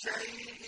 شيء